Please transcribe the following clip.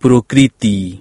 Prokriti.